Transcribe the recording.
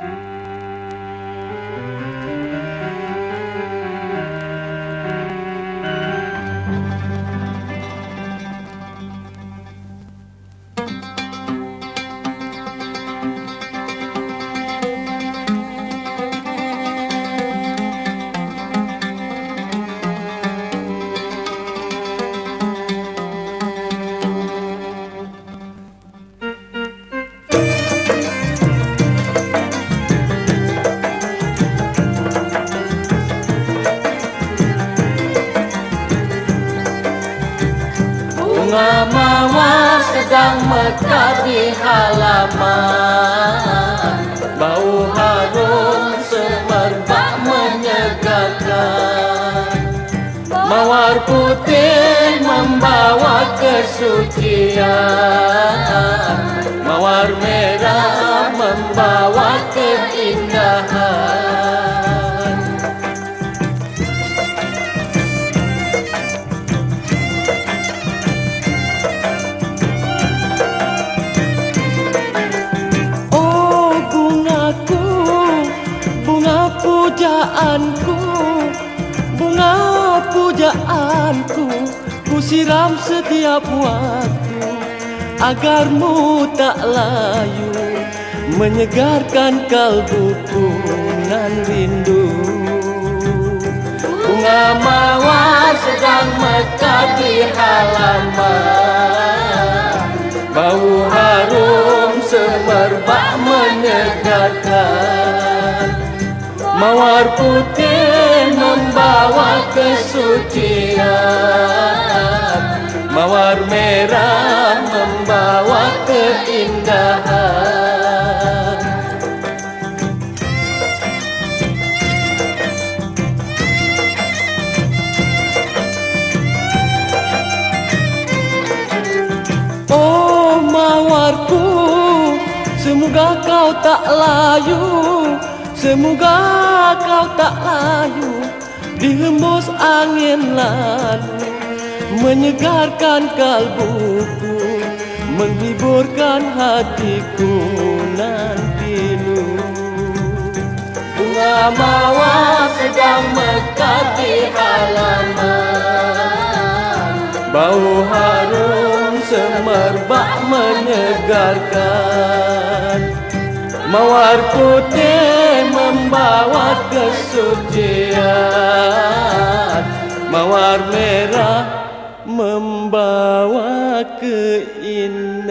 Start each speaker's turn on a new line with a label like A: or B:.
A: Mm-hmm. Bunga mawar sedang mekar di halaman. Bau harum semerbak menyegarkan. Mawar putih membawa kesucian. Mawar merah membawa keindahan
B: pujaanku, bunga pujaanku, ku siram setiap waktu. Agarmu tak layu, menyegarkan kalbuku nan rindu.
A: Bunga mawar sedang mekar di halaman. Bau harum semerbak menyegarkan Mawar putih membawa kesucian. Mawar merah membawa keindahan.
B: Oh mawarku, semoga kau tak layu, semoga kau tak layu, dihembus angin lalu, menyegarkan kalbuku, menghiburkan hatiku nan pilu.
A: Bunga mawar sedang mekar di halaman.
B: Bau harum semerbak menyegarkan. Mawar putih kesucian Mawar merah membawa keindahan